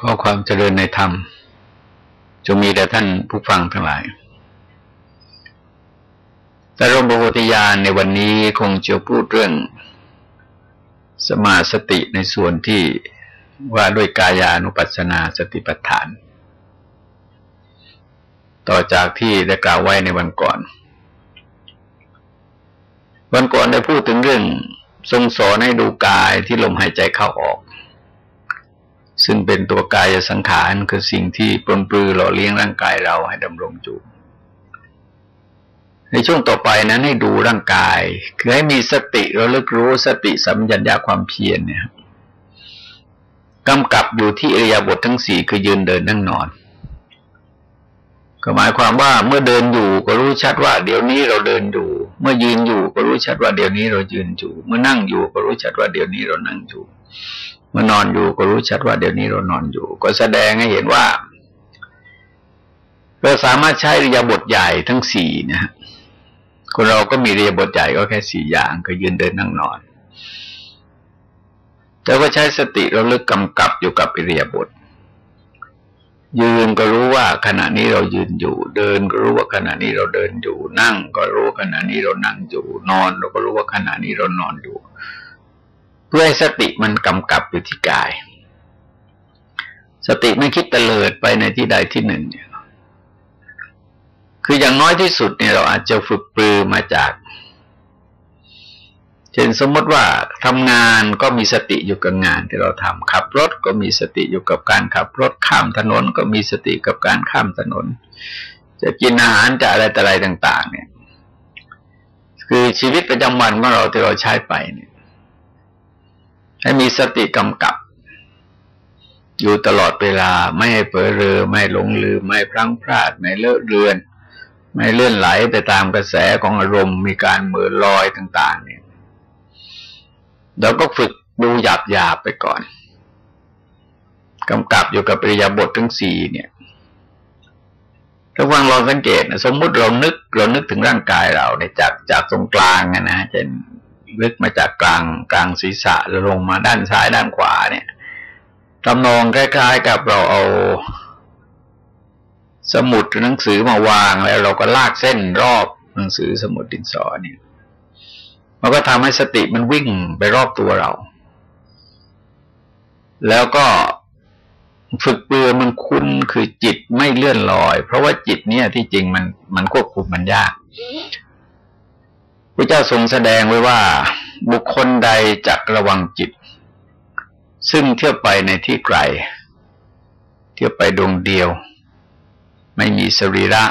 ข้อความเจริญในธรรม จงมีแด่ท่านผู้ฟังทั้งหลาย แต่รมบโพธิญาณในวันนี้คงจะพูดเรื่อง สมาสติในส่วนที่ว่าด้วยกายานุปัสสนาสติปัฏฐาน ต่อจากที่ได้กล่าวไว้ในวันก่อน วันก่อนได้พูดถึงเรื่องทรงสอนให้ดูกายที่ลมหายใจเข้าออก ซึ่งเป็นตัวกายสังขารคือสิ่งที่ปนปลือหล่อเลี้ยงร่างกายเราให้ดำรงอยู่ ในช่วงต่อไปนั้นให้ดูร่างกาย คือให้มีสติระลึกรู้สติสัมยัญญาความเพียรเนี่ยกำกับอยู่ที่อริยบททั้งสี่คือยืนเดินนั่งนอน ก็หมายความว่าเมื่อเดินอยู่ก็รู้ชัดว่า เดี๋ยวนี้เราเดินอยู่ เมื่อยืนอยู่ก็รู้ชัดว่าเดี๋ยวนี้เรายืนอยู่ เมื่อนั่งอยู่ก็รู้ชัดว่าเดี๋ยวนี้เรานั่งอยู่ มื่อนอนอยู่ก็รู้ชัดว่าเดี๋ยวนี้เรานอนอยู่ ก็แสดงให้เห็นว่า เราสามารถใช้ริยาบทใหญ่ทั้งสี่นะฮะคนเราก็มีริยาบทใหญ่ก็แค่สี่อย่างคือยืนเดินนั่งนอน แต่ว่าใช้สติเราลึกกำกับอยู่กับอิริยาบถยืนก็รู้ว่าขณะนี้เรายืนอยู่ เดินก็รู้ว่าขณะนี้เราเดินอยู่ นั่งก็รู้ขณะนี้เรานั่งอยู่ นอนเราก็รู้ว่าขณะนี้เรานอนอยู่ เพื่อให้สติมันกำกับอยู่ที่กาย สติไม่คิดเตลิดไปในที่ใดที่หนึ่งเนี่ยคืออย่างน้อยที่สุดเนี่ยเราอาจจะฝึกปรือมาจาก เช่นสมมติว่าทำงานก็มีสติอยู่กับงานที่เราทำขับรถก็มีสติอยู่กับการขับรถข้ามถนนก็มีสติกับการข้ามถนน จะกินอาหารจะอะไรแต่อะไรต่าง ๆ เนี่ย คือชีวิตประจำวันของเราที่เราใช้ไปเนี่ย ให้มีสติกำกับ อยู่ตลอดเวลาไม่ให้เผลอเรอไม่หลงลืม ไม่พลั้งพลาด ไม่เลอะเลือน ไม่เลื่อนไหลไปตามกระแสของอารมณ์มีการเมือลอยต่าง ๆ เนี่ยเราก็ฝึกดูหยาบหยาบไปก่อนกำกับอยู่กับปริยาบททั้งสี่เนี่ยถ้าฟังลองสังเกตนะสมมุติเรานึกเรานึกถึงร่างกายเราเนี่ยจากจากตรงกลางนะเช่น ลึกมาจากกลางกลางศีรษะแล้วลงมาด้านซ้ายด้านขวาเนี่ยทำนองคล้าย ๆ กับเราเอาสมุดหนังสือมาวางแล้วเราก็ลากเส้นรอบหนังสือสมุดดินสอเนี่ย มันก็ทำให้สติมันวิ่งไปรอบตัวเรา แล้วก็ฝึกเปือมันคุ้นคือจิตไม่เลื่อนลอย เพราะว่าจิตเนี่ยที่จริงมันมันควบคุมมันยาก พระเจ้าทรงแสดงไว้ว่า บุคคลใดจักระวังจิต ซึ่งเที่ยวไปในที่ไกล เที่ยวไปดวงเดียว ไม่มีสรีระ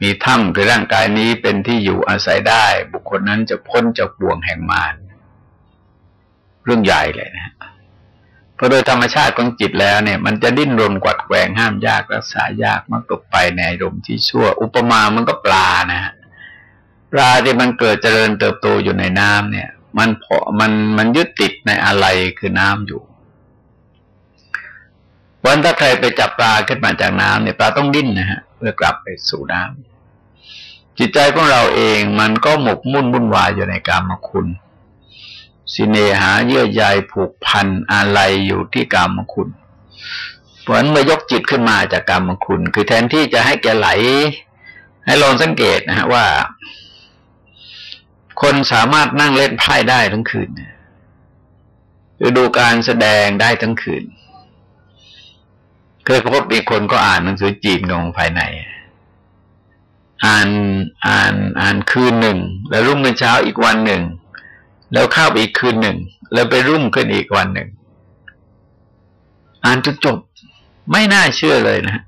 มีถ้ำคือร่างกายนี้เป็นที่อยู่อาศัยได้ บุคคลนั้นจะพ้นจากบ่วงแห่งมารเรื่องใหญ่เลยนะเพราะโดยธรรมชาติของจิตแล้วเนี่ย มันจะดิ้นรนกวัดแกงห้ามยากรักษายากมักตกไปในอารมณ์ที่ชั่ว อุปมามันก็ปลานะฮะ ปลาที่มันเกิดเจริญเติบโตอยู่ในน้ำเนี่ย มันเพอมันมันยึดติดในอะไรคือน้ำอยู่วันถ้าใครไปจับปลาขึ้นมาจากน้ำเนี่ยปลาต้องดิ้นนะฮะเพื่อกลับไปสู่น้ำจิตใจของเราเองมันก็หมกมุ่นวุ่นวายอยู่ในกามคุณสิเนหาเยื่อใยผูกพันอะไรอยู่ที่กามคุณ เพราะนั้นเมื่อยกจิตขึ้นมาจากกามคุณ คือแทนที่จะให้แกไหล ให้ลองสังเกตนะฮะว่า คนสามารถนั่งเล่นไพ่ได้ทั้งคืนหรือดูการแสดงได้ทั้งคืน เคยพบมีคนก็อ่านหนังสือจีนของภายใน อ่านอ่านอ่านคืนหนึ่ง แล้วรุ่งเป็นเช้าอีกวันหนึ่ง แล้วเข้าอีกคืนหนึ่ง แล้วไปรุ่งขึ้นอีกวันหนึ่ง อ่านจนจบไม่น่าเชื่อเลยนะ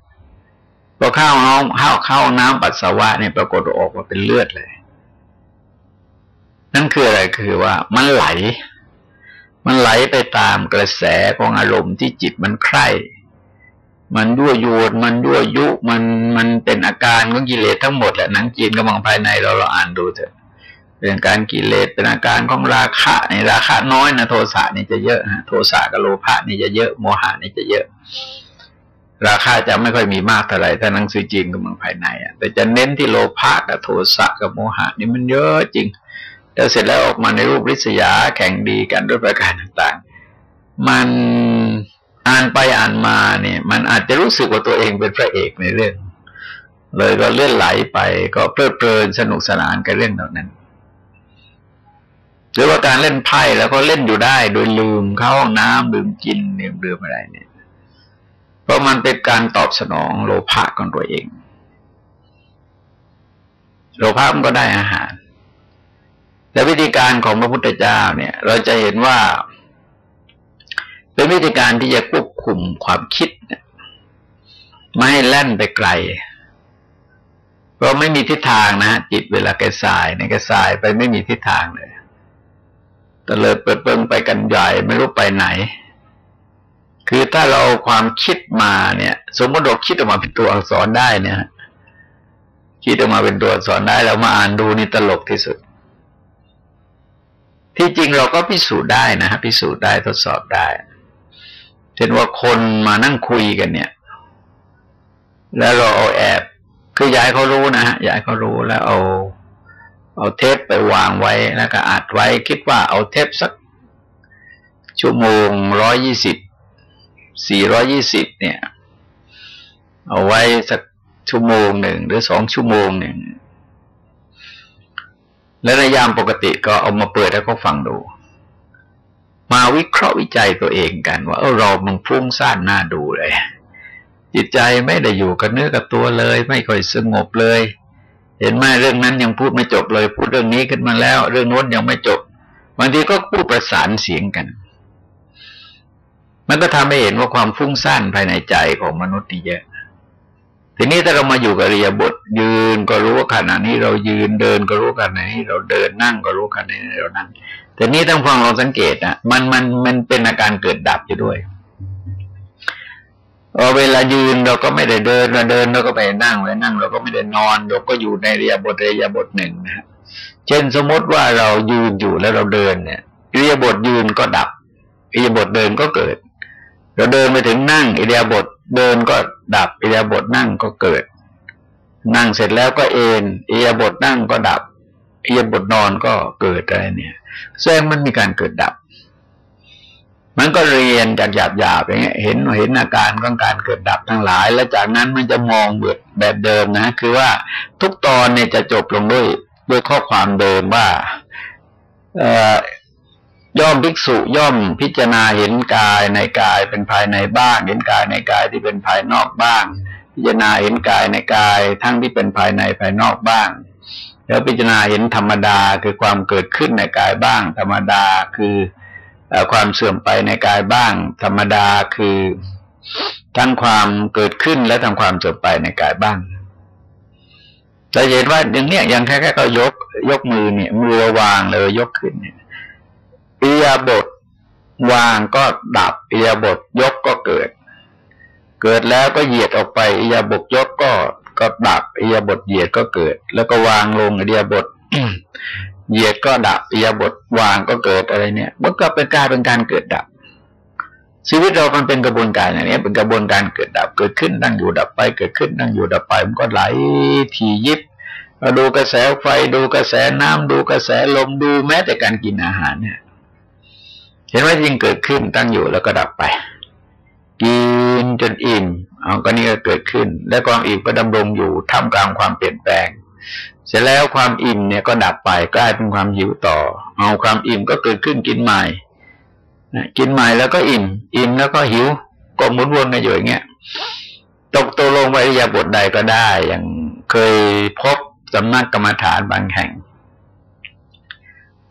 พอเข้าห้องเข้าเข้าน้ำปัสสาวะเนี่ยปรากฏออกมาเป็นเลือดเลย นั่นคืออะไรคือว่ามันไหล มันไหลไปตามกระแสของอารมณ์ที่จิตมันใคร่มันยั่วยุมันยั่วยุ มันมันเป็นอาการของกิเลสทั้งหมดแหละหนังจีนกำลังภายในเราเราอ่านดูเถอะเป็นการกิเลสเป็นอาการของราคะในราคะน้อยนะโทสะนี่จะเยอะนะโทสะกับโลภะนี่จะเยอะโมหะนี่จะเยอะ ราคาจะไม่ค่อยมีมากเท่าไหร่ถ้าหนังสือจีนกำลังภายในอะแต่จะเน้นที่โลภะกับโทสะกับโมหะนี่มันเยอะจริง แล้วเสร็จแล้วออกมาในรูปริษยาแข่งดีกันด้วยประการต่างๆ มันอ่านไปอ่านมาเนี่ย มันอาจจะรู้สึกว่าตัวเองเป็นพระเอกในเรื่อง เลยก็เลื่อนไหลไปก็เพลิดเพลินสนุกสนานกับเรื่องเหล่านั้นหรือว่าการเล่นไพ่แล้วก็เล่นอยู่ได้โดยลืมเข้าห้องน้ำลืมกินลืมดื่มอะไรเนี่ย เพราะมันเป็นการตอบสนองโลภะของตัวเอง โลภะมันก็ได้อาหาร แต่วิธีการของพระพุทธเจ้าเนี่ย เราจะเห็นว่า เป็นวิธีการที่จะควบคุมความคิดไม่ให้แล่นไปไกลเราไม่มีทิศทางนะจิตเวลาแกสายในแกสายไปไม่มีทิศทางเลยตะเลิดเปิดเปิงไปกันใหญ่ไม่รู้ไปไหน คือถ้าเราความคิดมาเนี่ย สมมติเราคิดออกมาเป็นตัวอักษรได้เนี่ยคิดออกมาเป็นตัวอักษรได้แล้วมาอ่านดูนี่ตลกที่สุด ที่จริงเราก็พิสูจน์ได้นะฮะพิสูจน์ได้ทดสอบได้เช่นว่าคนมานั่งคุยกันเนี่ย แล้วเราเอาแอบคือยายเขารู้นะฮะยายเขารู้แล้วเอา เอาเทปไปวางไว้แล้วก็อัดไว้ คิดว่าเอาเทปสักชั่วโมงร้อยยี่สิบสี่ร้อยี่สิบเนี่ย เอาไว้สักชั่วโมงหนึ่งหรือสองชั่วโมงหนึ่ง และในยามปกติก็เอามาเปิดแล้วก็ฟังดู มาวิเคราะห์วิจัยตัวเองกัน ว่าเออเรามันฟุ้งซ่านน่าดูเลย จิตใจไม่ได้อยู่กับเนื้อกับตัวเลย ไม่ค่อยสงบเลย เห็นไหมเรื่องนั้นยังพูดไม่จบเลย พูดเรื่องนี้ขึ้นมาแล้ว เรื่องโน้นยังไม่จบบางทีก็พูดประสานเสียงกัน มันก็ทำให้เห็นว่าความฟุ้งซ่านภายในใจของมนุษย์นี่เยอะ ทีนี้ถ้าเรามาอยู่กับเรียบทยืนก็รู้ว่าขณะนี้เรายืนเดินก็รู้ขณะนี้เราเดินนั่งก็รู้ขณะนี้เรานั่งแต่นี้ต้องฟังเราสังเกตนะมันมันมันเป็นอาการเกิดดับอยู่ด้วยเวลายืนเราก็ไม่ได้เดินเราเดินเราก็ไปนั่งเวลานั่ง เราก็ไม่ได้นอนเราก็อยู่ในเรียบทเรียบทหนึ่งนะเช่นสมมติว่าเรายืนอยู่แล้วเราเดินเนี่ยเรียบทยืนก็ดับเรียบทเดินก็เกิด เราเดินไปถึงนั่งอิเดียบท เดินก็ดับอิยาบทนั่งก็เกิด นั่งเสร็จแล้วก็เอนอิยาบทนั่งก็ดับอิยาบทนอนก็เกิดอะไรเนี่ยแสดงมันมีการเกิดดับ มันก็เรียนจากหยาบหยาบอย่างเงี้ยเห็นเห็นอาการของการเกิดดับทั้งหลาย แล้วจากนั้นมันจะมองเบิดแบบเดิมนะ คือว่าทุกตอนเนี่ยจะจบลงด้วยด้วยข้อความเดิมว่า ย่อมภิกษุย่อมพิจารณาเห็นกายในกายเป็นภายในบ้าง เห็นกายในกายที่เป็นภายนอกบ้าง พิจารณาเห็นกายในกายทั้งที่เป็นภายในภายนอกบ้าง แล้วพิจารณาเห็นธรรมดาคือความเกิดขึ้นในกายบ้าง ธรรมดาคือความเสื่อมไปในกายบ้าง ธรรมดาคือทั้งความเกิดขึ้นและทั้งความเสื่อมไปในกายบ้างแต่เห็นว่าอย่างเนี้ยยังแค่แค่ก็ยกยกมือเนี่ยมือวางเลยยกขึ้นเนี่ย อิยาบทวางก็ดับอิยาบทยกก็เกิด เกิดแล้วก็เหยียดออกไปอิยาบทยกก็ก็ดับอิยาบทเหยียดก็เกิด แล้วก็วางลงอิยาบทเหยียดก็ดับอิยาบทวางก็เกิดอะไรเนี่ยมันก็เป็นการเป็นการเกิดดับ ชีวิตเรามันเป็นกระบวนการอย่างนี้เป็นกระบวนการเกิดดับเกิดขึ้นตั้งอยู่ดับไป เกิดขึ้นตั้งอยู่ดับไปมันก็ไหลทียิบเราดูกระแสไฟดูกระแสน้ำดูกระแสลมดูแม้แต่การกินอาหารเนี่ย เห็นว่ายิ่งเกิดขึ้นตั้งอยู่แล้วก็ดับไป กินจนอิ่มเอาก็นี่ก็เกิดขึ้น และความอิ่มก็ดำรงอยู่ท่ามกลางความเปลี่ยนแปลง เสร็จแล้วความอิ่มเนี่ยก็ดับไปกลายเป็นความหิวต่อ เอาความอิ่มก็เกิดขึ้นกินใหม่กินใหม่แล้วก็อิ่ม อิ่มแล้วก็หิว ก็หมุนวนกันอยู่อย่างเงี้ยตกตัวลงไปยาบทใดก็ได้ อย่างเคยพบสำนักกรรมฐานบางแห่ง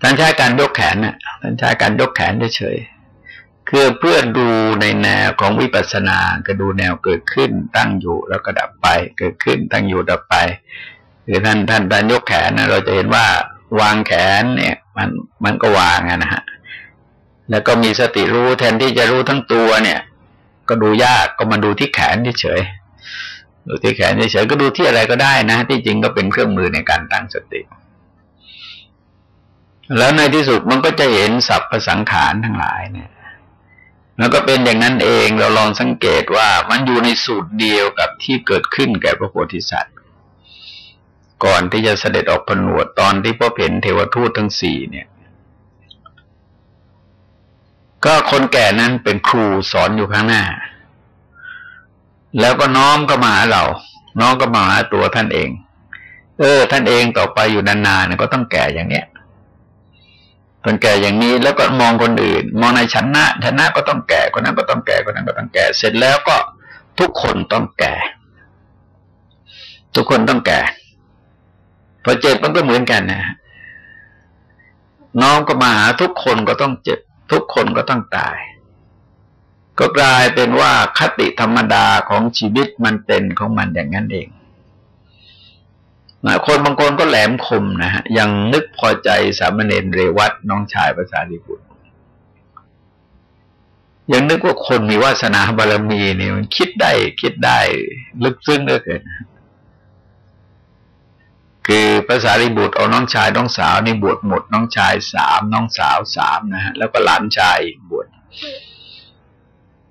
ท่านใช้การยกแขนน่ะท่านใช้การยกแขนเฉยๆคือเพื่อดูในแนวของวิปัสสนาก็ดูแนวเกิดขึ้นตั้งอยู่แล้วก็ดับไป เกิดขึ้นตั้งอยู่ดับไปคือท่านท่านท่านยกแขนนะเราจะเห็นว่าวางแขนเนี่ย มันมันก็วางนะฮะแล้วก็มีสติรู้แทนที่จะรู้ทั้งตัวเนี่ย ก็ดูยากก็มาดูที่แขนเฉยดูที่แขนเฉยก็ดูที่อะไรก็ได้นะ ที่จริงก็เป็นเครื่องมือในการตั้งสติ แล้วในที่สุดมันก็จะเห็นสัพพสังขารทั้งหลายเนี่ยแล้วก็เป็นอย่างนั้นเองเราลองสังเกตว่ามันอยู่ในสูตรเดียวกับที่เกิดขึ้นแก่พระโพธิสัตว์ ก่อนที่จะเสด็จออกผนวดตอนที่พระเห็นเทวทูตทั้งสี่เนี่ย ก็คนแก่นั้นเป็นครูสอนอยู่ข้างหน้า แล้วก็น้อมก็มาหาเรา น้องก็มาหาตัวท่านเอง เออ ท่านเองต่อไปอยู่นานๆก็ต้องแก่อย่างเนี้ย คนแก่อย่างนี้แล้วก็มองคนอื่น มองในชั้นหน้าชั้นหน้าก็ต้องแก่คนนั้นก็ต้องแก่คนนั้นก็ต้องแก่ เสร็จแล้วก็ทุกคนต้องแก่ ทุกคนต้องแก่พอเจ็บมันก็เหมือนกันนะน้องก็มาหาทุกคนก็ต้องเจ็บ ทุกคนก็ต้องตาย ก็กลายเป็นว่าคติธรรมดาของชีวิตมันเป็นของมันอย่างนั้นเอง คนบางคนก็แหลมคมนะฮะยังนึกพอใจสามเณรเรวัตน้องชายภาษาดิบุตรยังนึกว่าคนมีวาสนาบารมีเนี่ยมันคิดได้คิดได้ลึกซึ้งเหลือเกินคือภาษาริบุตรเอาน้องชายน้องสาวนี่บวชหมด น้องชายสามน้องสาวสามนะฮะแล้วก็หลานชายบวช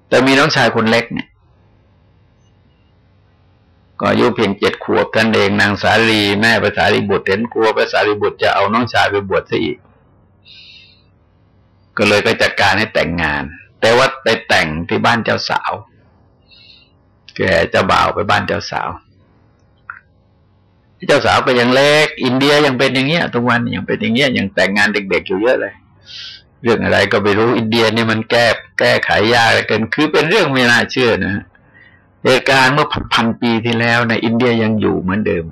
แต่มีน้องชายคนเล็กเนี่ย ก็อายุเพียงเจ็ดขวบท่านเองนางสาลีแม่ภาษาริบุตรเห็นกลัวภาษาริบุตรจะเอาน้องชายไปบวชซะอีก ก็เลยก็จัดการให้แต่งงาน แต่ว่าไปแต่งที่บ้านเจ้าสาวแกเจ้าบ่าวไปบ้านเจ้าสาวเจ้าสาวก็ยังเล็ก อินเดียยังเป็นอย่างเงี้ยทุกวันยังเป็นอย่างเงี้ยยังแต่งงานเด็กๆอยู่เยอะเลย เรื่องอะไรก็ไม่รู้อินเดียเนี่ยมันแก้แก้ไขยากเกิน คือเป็นเรื่องไม่น่าเชื่อนะ เหตุการณ์เมื่อพันปีที่แล้วในอินเดียยังอยู่เหมือนเดิม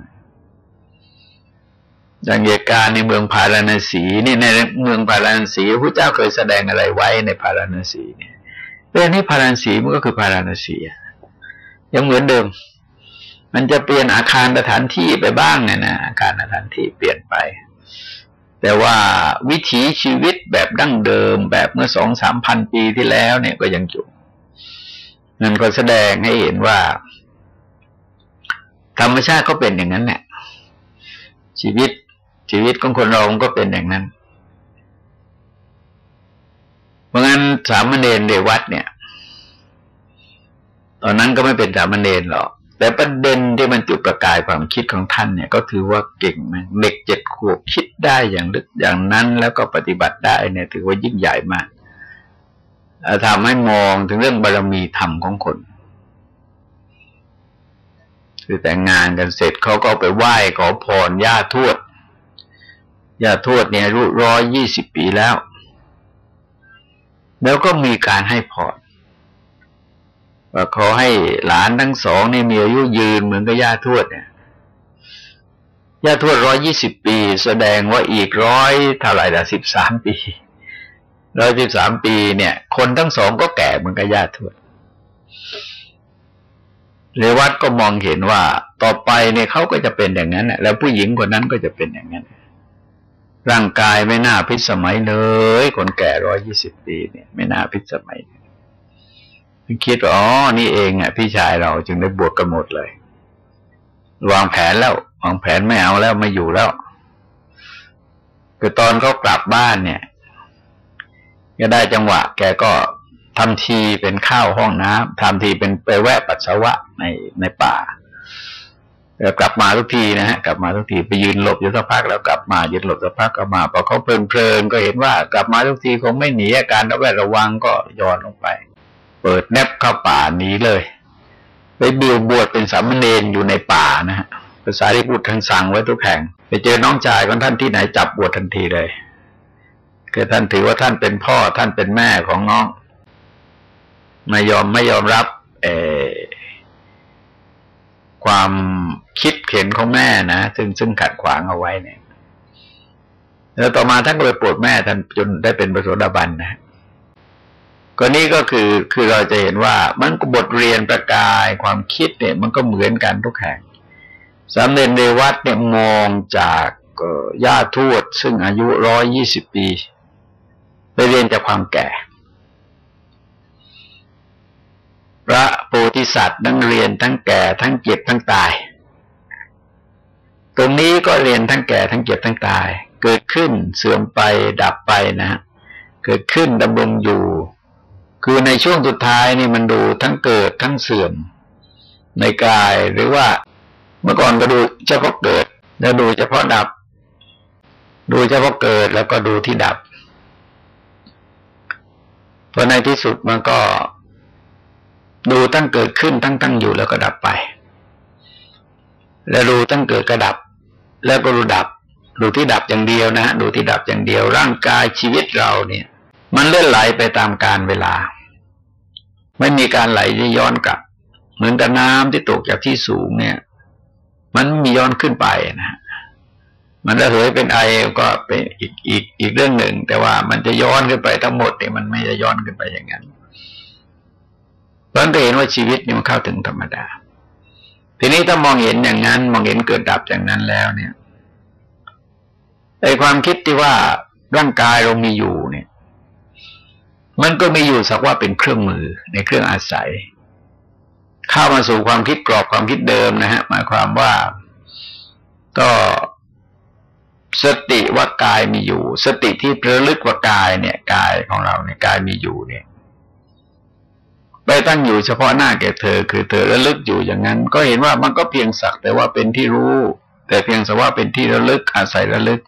อย่างเหตุการณ์ในเมืองพาราณสีนี่ในเมืองพาราณสีพระเจ้าเคยแสดงอะไรไว้ในพาราณสีเนี่ยเรื่องนี้พาราณสีมันก็คือพาราณสียังเหมือนเดิม มันจะเปลี่ยนอาคารสถานที่ไปบ้างเนี่ยนะอาคารสถานที่เปลี่ยนไป แต่ว่าวิถีชีวิตแบบดั้งเดิมแบบเมื่อสองสามพันปีที่แล้วเนี่ยก็ยังอยู่ นั่นก็แสดงให้เห็นว่า ธรรมชาติก็เป็นอย่างนั้นแหละชีวิตชีวิตของคนเราก็เป็นอย่างนั้น เพราะงั้นสามเณรเดวัดเนี่ย ตอนนั้นก็ไม่เป็นสามเณรหรอก แต่ประเด็นที่มันจุดประกายความคิดของท่านเนี่ย ก็ถือว่าเก่งมากเด็กเจ็ดขวบคิดได้อย่างลึกอย่างนั้น แล้วก็ปฏิบัติได้เนี่ย ถือว่ายิ่งใหญ่มาก ทำให้มองถึงเรื่องบารมีธรรมของคน คือแต่งงานกันเสร็จเขาก็ไปไหว้ขอพรย่าทวดย่าทวดเนี่ยรุ่ร้อยยี่สิบปีแล้ว แล้วก็มีการให้พรว่าขอให้หลานทั้งสองนี่มีอายุยืนเหมือนกับย่าทวดเนี่ยย่าทวดร้อยยี่สิบปี แสดงว่าอีกร้อยเท่าไหร่ละสิบสามปี ร้อยสิบสามปีเนี่ย คนทั้งสองก็แก่เหมือนกับญาติทวดเรวัตก็มองเห็นว่า ต่อไปเนี่ยเขาก็จะเป็นอย่างนั้นแล้วผู้หญิงคนนั้นก็จะเป็นอย่างนั้น ร่างกายไม่น่าพิสมัยเลย คนแก่ร้อยยี่สิบปีเนี่ยไม่น่าพิสมัยคิดว่าอ๋อนี่เองอะ พี่ชายเราจึงได้บวชกันหมดเลย วางแผนแล้ววางแผนไม่เอาแล้วไม่อยู่แล้วคือตอนเขากลับบ้านเนี่ย ก็ได้จังหวะ แกก็ทำทีเป็นข้าวห้องน้ำทำทีเป็นไปแวะปัสสาวะในในป่าแล้วกลับมาทุกทีนะฮะกลับมาทุกทีไปยืนหลบอยู่สักพักแล้วกลับมายืนหลบสักพักก็มาพอเขาเพลินเพลินก็เห็นว่ากลับมาทุกทีคงไม่หนีอาการระแวดระวังก็ย้อนลงไป เปิดแนบเข้าป่าหนีเลยไปบิวบวชเป็นสามเณรอยู่ในป่านะฮะภาษาที่พูดทางสั่งไว้ทุกแห่ง ไปเจอน้องชายของท่านที่ไหนจับบวชทันทีเลย คือท่านถือว่าท่านเป็นพ่อท่านเป็นแม่ของน้อง ไม่ยอมไม่ยอมรับเอความคิดเข็นของแม่นะซึ่งซึ่งขัดขวางเอาไว้เนี่ย แล้วต่อมาท่านก็ไปปวดแม่ท่านจนได้เป็นประสดาบันนะก็นี่ก็คือคือเราจะเห็นว่ามันก็บทเรียนประกายความคิดเนี่ย มันก็เหมือนกันทุกแห่งสามเณรเดวัดเนี่ยมองจากญาติทวด ซึ่งอายุร้อยยี่สิบปี ไปเรียนจากความแก่ พระโพธิสัตว์นั่งเรียนทั้งแก่ทั้งเจ็บทั้งตาย ตรงนี้ก็เรียนทั้งแก่ทั้งเจ็บทั้งตาย เกิดขึ้นเสื่อมไปดับไปนะ เกิดขึ้นดำรงอยู่ คือในช่วงสุดท้ายนี่มันดูทั้งเกิดทั้งเสื่อม ในกายหรือว่าเมื่อก่อนก็ดูเฉพาะเกิด แล้วดูเฉพาะดับ ดูเฉพาะเกิดแล้วก็ดูที่ดับ เพราะในที่สุดมันก็ดูตั้งเกิดขึ้นตั้งตั้งอยู่แล้วก็ดับไป แล้วดูตั้งเกิดกระดับ แล้วก็ดูดับ ดูที่ดับอย่างเดียวนะดูที่ดับอย่างเดียว ร่างกายชีวิตเราเนี่ย มันเลื่อนไหลไปตามการเวลา ไม่มีการไหลที่ย้อนกลับ เหมือนกับน้ำที่ตกจากที่สูงเนี่ย มันมีย้อนขึ้นไปนะ มันระเหยเป็นไอก็เป็นอีกอีกอีกเรื่องหนึ่ง แต่ว่ามันจะย้อนขึ้นไปทั้งหมดเนี่ยมันไม่จะย้อนขึ้นไปอย่างนั้นเพราะนั้นเห็นว่าชีวิตนี่มันเข้าถึงธรรมดา ทีนี้ถ้ามองเห็นอย่างนั้น มองเห็นเกิดดับอย่างนั้นแล้วเนี่ยไอความคิดที่ว่าร่างกายเรามีอยู่เนี่ย มันก็มีอยู่สักว่าเป็นเครื่องมือในเครื่องอาศัย เข้ามาสู่ความคิดกรอบความคิดเดิมนะฮะหมายความว่าก็ สติว่ากายมีอยู่ สติที่ระลึกว่ากายเนี่ยกายของเราเนี่ยกายมีอยู่เนี่ยไปตั้งอยู่เฉพาะหน้าแก่เธอ คือเธอระลึกอยู่อย่างนั้น ก็เห็นว่ามันก็เพียงสักแต่ว่าเป็นที่รู้ แต่เพียงแต่ว่าเป็นที่ระลึกอาศัยระลึก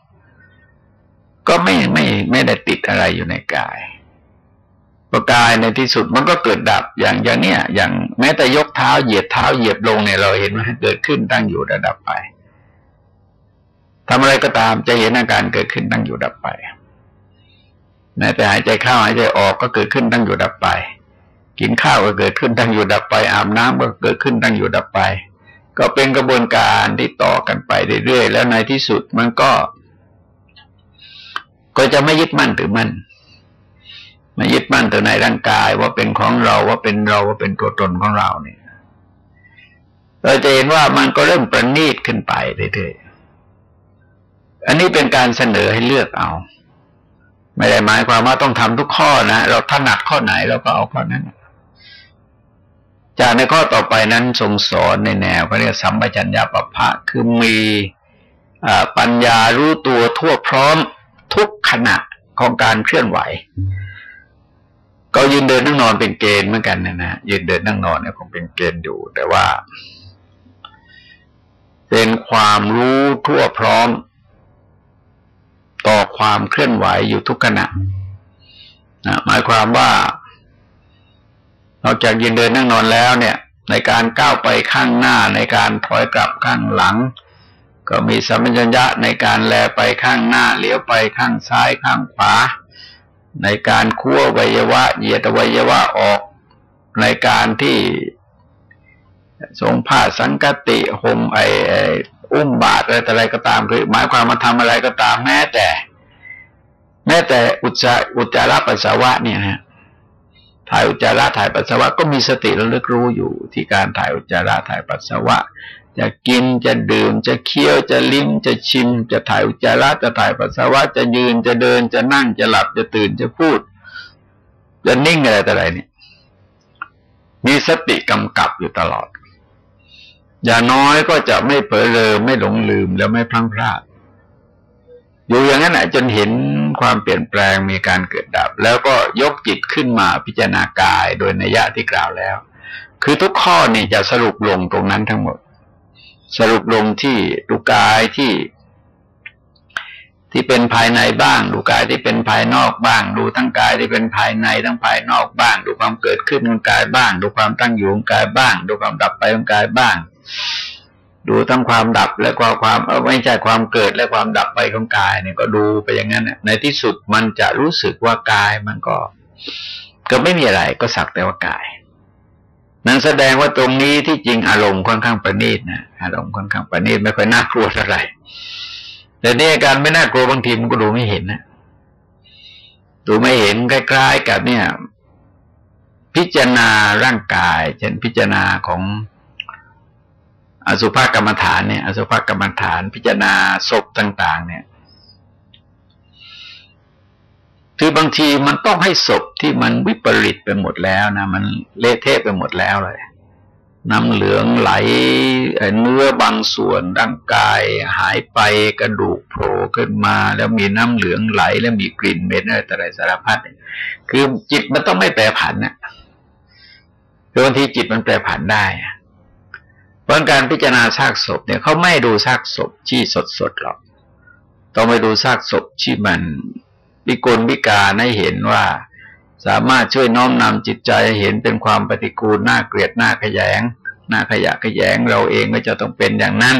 ก็ไม่ไม่ไม่ได้ติดอะไรอยู่ในกายประกายในที่สุดมันก็เกิดดับอย่างอย่างเนี้ยอย่างแม้แต่ยกเท้าเหยียดเท้าเหยียบลงเนี่ยเราเห็นว่าเกิดขึ้นตั้งอยู่ระดับไป ทำอะไรก็ตามจะเห็นอาการเกิดขึ้นตั้งอยู่ดับไปแม้แต่หายใจเข้าหายใจออกก็เกิดขึ้นตั้งอยู่ดับไป กินข้าวก็เกิดขึ้นตั้งอยู่ดับไป อาบน้ำก็เกิดขึ้นตั้งอยู่ดับไป ก็เป็นกระบวนการที่ต่อกันไปเรื่อยๆแล้วในที่สุดมันก็ ก็จะไม่ยึดมั่นถือมั่นไม่ยึดมั่นถือในร่างกายว่าเป็นของเราว่าเป็นเราว่าเป็นตัวตนของเราเนี่ย เราจะเห็นว่ามันก็เริ่มประณีตขึ้นไปเรื่อยๆ อันนี้เป็นการเสนอให้เลือกเอา ไม่ได้หมายความว่าต้องทำทุกข้อนะเราถนัดข้อไหนเราก็เอาข้อนั้น จากในข้อต่อไปนั้นทรงสอนในแนวเขาเรียกสัมปชัญญะปภะคือมีปัญญารู้ตัวทั่วพร้อมทุกขณะของการเคลื่อนไหว ก็ยืนเดินนั่งนอนเป็นเกณฑ์เหมือนกันนะนะยืนเดินนั่งนอนเนี่ยคงเป็นเกณฑ์อยู่ แต่ว่า เป็นความรู้ทั่วพร้อม ต่อความเคลื่อนไหวอยู่ทุกขณะนะหมายความว่านอกจากยืนเดินนั่งนอนแล้วเนี่ย ในการก้าวไปข้างหน้าในการถอยกลับข้างหลัง ก็มีสัมปชัญญะในการแลไปข้างหน้าเลี้ยวไปข้างซ้ายข้างขวา ในการคั่ววัยวะเหยียดวัยวะออกในการที่ทรงผ้าสังกติห่มไอ อุ้มบาตรอะไรแต่อะไรก็ตามคือหมายความมาทำอะไรก็ตามแม้แต่ แม้แต่อุจจาอุจจาระปัสสาวะเนี่ยนะถ่ายอุจจาระถ่ายปัสสาวะก็มีสติระลึกรู้อยู่ที่การถ่ายอุจจาระถ่ายปัสสาวะ จะกินจะดื่มจะเคี้ยวจะลิ้มจะชิม จะถ่ายอุจจาระจะถ่ายปัสสาวะจะยืนจะเดินจะนั่งจะหลับจะตื่นจะพูด จะนิ่งอะไรแต่อะไรเนี่ยมีสติกำกับอยู่ตลอด อย่างน้อยก็จะไม่เผลอเลยไม่หลงลืมแล้วไม่พลั้งพลาด อยู่อย่างนั้นแหละจนเห็นความเปลี่ยนแปลงมีการเกิดดับ แล้วก็ยกจิตขึ้นมาพิจารณากายโดยนัยยะที่กล่าวแล้ว คือทุกข้อนี่จะสรุปลงตรงนั้นทั้งหมด สรุปลงที่ดูกายที่ ที่เป็นภายในบ้าง ดูกายที่เป็นภายนอกบ้าง ดูทั้งกายที่เป็นภายในทั้งภายนอกบ้าง ดูความเกิดขึ้นของกายบ้าง ดูความตั้งอยู่ของกายบ้าง ดูความดับไปของกายบ้าง ดูทั้งความดับและความความไม่ใช่ความเกิดและความดับไปของกายเนี่ยก็ดูไปอย่างนั้นในที่สุดมันจะรู้สึกว่ากายมันก็ ก็ไม่มีอะไรก็สักแต่ว่ากาย นั้นแสดงว่าตรงนี้ที่จริงอารมณ์ค่อนข้างประณีตนะอารมณ์ค่อนข้างประณีตไม่ค่อยน่ากลัวเท่าไหร่แต่นี่อาการไม่น่ากลัวบางทีมันก็ดูไม่เห็นนะดูไม่เห็นใกล้ๆกับเนี่ย พิจารณาร่างกาย เช่นพิจารณาของ อสุภกรรมฐานเนี่ย อสุภกรรมฐานพิจารณาศพต่าง ๆ เนี่ย คือบางทีมันต้องให้ศพที่มันวิปริตไปหมดแล้วนะมันเละเทะไปหมดแล้วเลยน้ำเหลืองไหลเนื้อบางส่วนร่างกายหายไปกระดูกโผล่ขึ้นมา แล้วมีน้ำเหลืองไหล แล้วมีกลิ่นเหม็นอะไรต่ออะไรสารพัดคือจิตมันต้องไม่แปรผันนะคือบางทีจิตมันแปรผันได้ เพราะการพิจารณาซากศพเนี่ยเขาไม่ดูซากศพที่สดๆหรอก ต้องไปดูซากศพที่มันวิกลวิการให้เห็นว่า สามารถช่วยน้อมนำจิตใจเห็นเป็นความปฏิกูลน่าเกลียดน่าขยงน่าขยะขยง เราเองก็จะต้องเป็นอย่างนั้น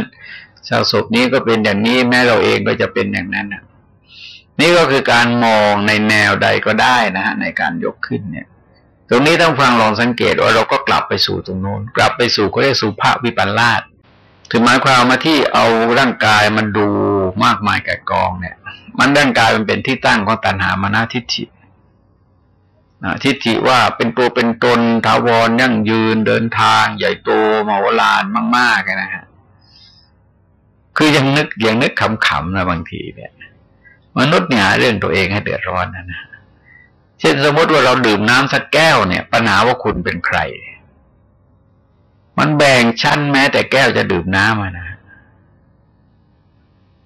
ชาวศพนี้ก็เป็นอย่างนี้แม้เราเองก็จะเป็นอย่างนั้นนี่ก็คือการมองในแนวใดก็ได้นะฮะในการยกขึ้นเนี่ย ตรงนี้ต้องฟังลองสังเกตว่าเราก็กลับไปสู่ตรงโน้น กลับไปสู่เขาเรียกสุภาพวิปัลลาสถึงหมายความมาที่เอาร่างกายมันดูมากมายแก่กองเนี่ย มันร่างกายมันเป็นที่ตั้งของตัณหามานาทิฏฐิทิฏฐิว่าเป็นตัวเป็นตนถาวรยั่งยืนเดินทาง ใหญ่โตมโหฬารมากๆนะฮะคือยังนึกยังนึกขำๆนะบางทีเนี่ย มนุษย์เนี่ยเรื่องตัวเองให้เดือดร้อนนะนะ เช่นสมมติว่าเราดื่มน้ำสักแก้วเนี่ย ปัญหาว่าคุณเป็นใคร มันแบ่งชั้นแม้แต่แก้วจะดื่มน้ำนะ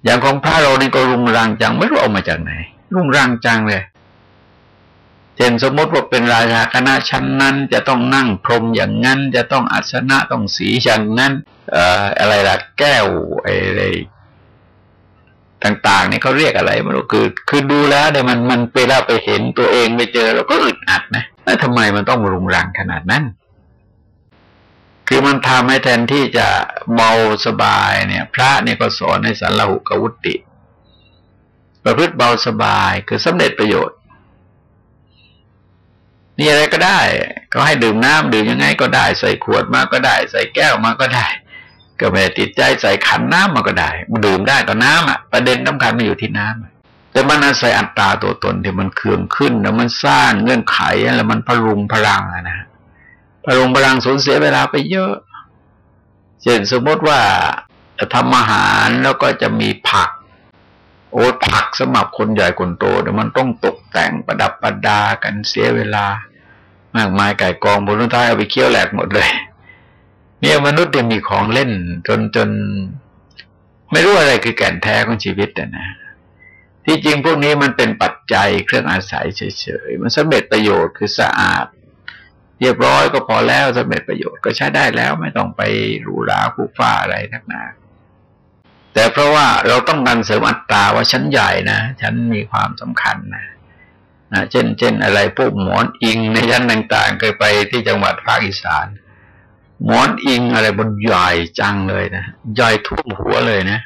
อย่างของพระเรานี่ก็รุงรังจังไม่รู้เอามาจากไหน รุงรังจังเลยเช่นสมมติว่าเป็นราชาคณะชั้นนั้น จะต้องนั่งพรมอย่างนั้น จะต้องอัศนะต้องสีอย่างนั้น เอ่ออะไรล่ะแก้วอะไร ต่างๆเนี่ยเขาเรียกอะไรไม่รู้คือ คือดูแล้วเนี่ยมันมันเวลาไปเห็นตัวเองไปเจอเราก็อึดอัดนะแล้วทำไมมันต้องรุงรังขนาดนั้น คือมันทำให้แทนที่จะเบาสบายเนี่ย พระเนี่ยก็สอนในสันละหุกวุติ ประพฤติเบาสบายคือสำเร็จประโยชน์นี่อะไรก็ได้ ก็ให้ดื่มน้ำดื่มยังไงก็ได้ ใส่ขวดมาก็ได้ ใส่แก้วมาก็ได้ ก็ไม่ติดใจใส่ขันน้ำมาก็ได้มันดื่มได้ก็น้ำอะประเด็นสำคัญมันอยู่ที่น้ำแต่มันอาศัยอัตตาตัวตนที่มันเคืองขึ้น แล้วมันสร้างเงื่อนไขแล้วมันพลุงพลังนะพลุงพลังสูญเสียเวลาไปเยอะเช่นสมมติว่าทำอาหารแล้วก็จะมีผัก โอ้ผักสำหรับคนใหญ่คนโตเนี่ยวมันต้องตกแต่งประดับประดากันเสียเวลามากมายไก่กองบนท้ายเอาไปเคี้ยวแหลกหมดเลย เนี่ยมนุษย์ยังมีของเล่น จนจน ไม่รู้อะไรคือแก่นแท้ของชีวิตนะที่จริงพวกนี้มันเป็นปัจจัยเครื่องอาศัยเฉยๆ มันสำเร็จประโยชน์คือสะอาด เรียบร้อยก็พอแล้วสำเร็จประโยชน์ก็ใช้ได้แล้วไม่ต้องไปหรูหราคู่ฟ้าอะไรนักหนาแต่เพราะว่าเราต้องการเสริมอัตตาว่าฉันใหญ่นะฉันมีความสำคัญนะนะเช่นเช่นอะไรพวกหมอนอิงในยันต่างๆ เคยไปที่จังหวัดภาคอีสาน หมอนอิงอะไรบนใหญ่จังเลยนะใหญ่ทุ่มหัวเลยนะ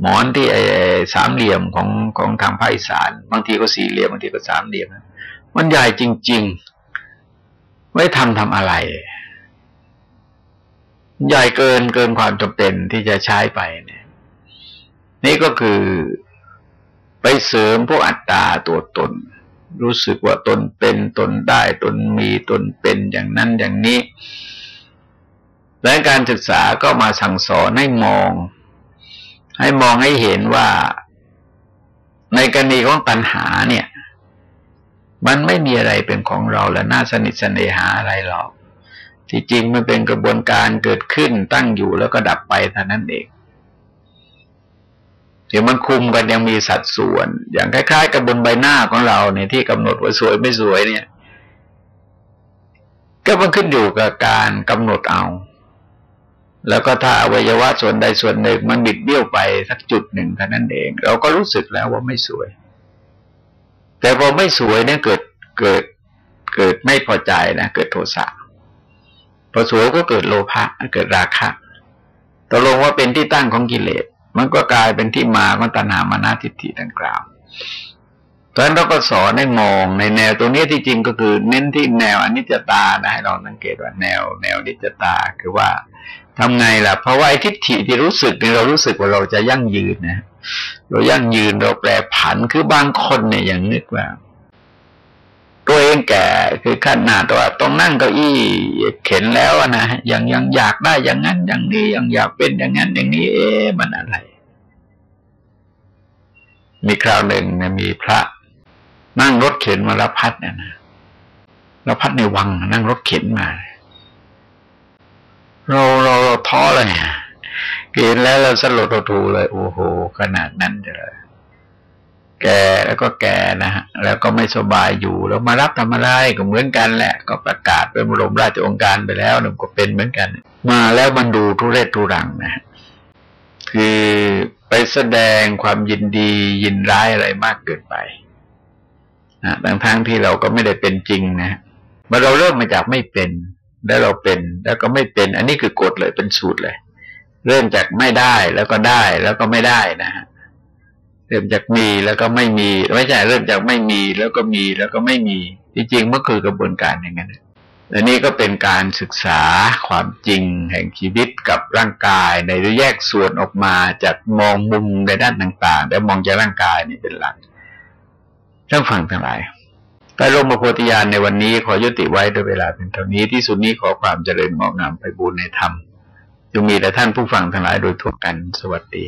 หมอนที่ไอ้สามเหลี่ยมของของทางภาคอีสานบางทีก็สี่เหลี่ยมบางทีก็สามเหลี่ยมมันใหญ่จริง ๆ ไม่ทำทำอะไร ใหญ่เกินเกินความจำเป็นที่จะใช้ไปเนี่ย นี่ก็คือไปเสริมพวกอัตตาตัวตน รู้สึกว่าตนเป็นตนได้ตนมีตนเป็นอย่างนั้นอย่างนี้ และการศึกษาก็มาสั่งสอนให้มอง ให้มองให้เห็นว่าในกรณีของปัญหาเนี่ย มันไม่มีอะไรเป็นของเราและน่าสนิทสนหาอะไรหรอกที่จริงมันเป็นกระบวนการเกิดขึ้นตั้งอยู่แล้วก็ดับไปเท่านั้นเองเดี๋ยวมันคุมกันยังมีสัดส่วน อย่างคล้ายๆ กับบนใบหน้าของเราเนี่ยที่กำหนดว่าสวยไม่สวยเนี่ย ก็มันขึ้นอยู่กับการกำหนดเอา แล้วก็ถ้าอวัยวะส่วนใดส่วนหนึ่งมันบิดเบี้ยวไปสักจุดหนึ่งเท่านั้นเอง เราก็รู้สึกแล้วว่าไม่สวย แต่พอไม่สวยเนี่ยเกิดเกิดเกิดไม่พอใจนะเกิดโทสะพอสวยก็เกิดโลภะเกิดราคะตกลงว่าเป็นที่ตั้งของกิเลส มันก็กลายเป็นที่มาของตัณหามานาทิฏฐิดังกล่าว เพราะฉะนั้นเราก็สอนให้มองในแนวตรงนี้ที่จริงก็คือ เน้นที่แนวอนิจจตานะให้เราสังเกตว่าแนว แนวอนิจจตาคือว่าทำไงล่ะ เพราะว่าไอ้ทิฏฐิที่รู้สึกเนี่ยเรารู้สึกว่าเราจะยั่งยืนนะเรายั่งยืนเราแปรผันคือบางคนเนี่ยอย่างนึกว่าตัวเองแก่คือขนาดตัวต้องนั่งเก้าอี้เข็นแล้วนะยังยังอยากได้อย่างนั้น อย่างนี้ยังอยากเป็นอย่างนั้น อย่างนี้ เอ๊ะมันอะไร มีคราวหนึ่งเนี่ยมีพระ นั่งรถเข็นมาล้วพัดเนี่ยนะล้วพัดในวังนั่งรถเข็นมา เราเราเราท้อเลยเห็นแล้วเราสลดทูเลย โอ้โห ขนาดนั้นเลยแกแล้วก็แกนะฮะแล้วก็ไม่สบายอยู่ แล้วมารับทำอะไรก็เหมือนกันแหละ ก็ประกาศเป็นบรมราชองค์การไปแล้วนึ่งก็เป็นเหมือนกัน มาแล้วมันดูทุเรศทุรังนะคือไปแสดงความยินดียินร้ายอะไรมากเกินไป นะทั้งทั้งที่เราก็ไม่ได้เป็นจริงนะเมื่อเราเริ่มมาจากไม่เป็น แล้วเราเป็น แล้วก็ไม่เป็น อันนี้คือกฎเลยเป็นสูตรเลย เริ่มจากไม่ได้แล้วก็ได้แล้วก็ไม่ได้นะฮะเริ่มจากมีแล้วก็ไม่มีไม่ใช่เริ่มจากไม่มีแล้วก็มีแล้วก็ไม่มีจริงๆมันคือกระบวนการอย่างนั้นและนี่ก็เป็นการศึกษาความจริงแห่งชีวิตกับร่างกายในแยกส่วนออกมาจากมองมุมในด้านต่างๆ แล้วมองจากร่างกายนี่เป็นหลัก ท่านฟังทั้งหลายไปลงมาโพธิญาณในวันนี้ขอยุติไว้ด้วยเวลาเป็นเท่านี้ที่สุดนี้ขอความเจริญงอกงามไปบูรณนธรรมจงมีแต่ท่านผู้ฟังทั้งหลายโดยทั่วกันสวัสดี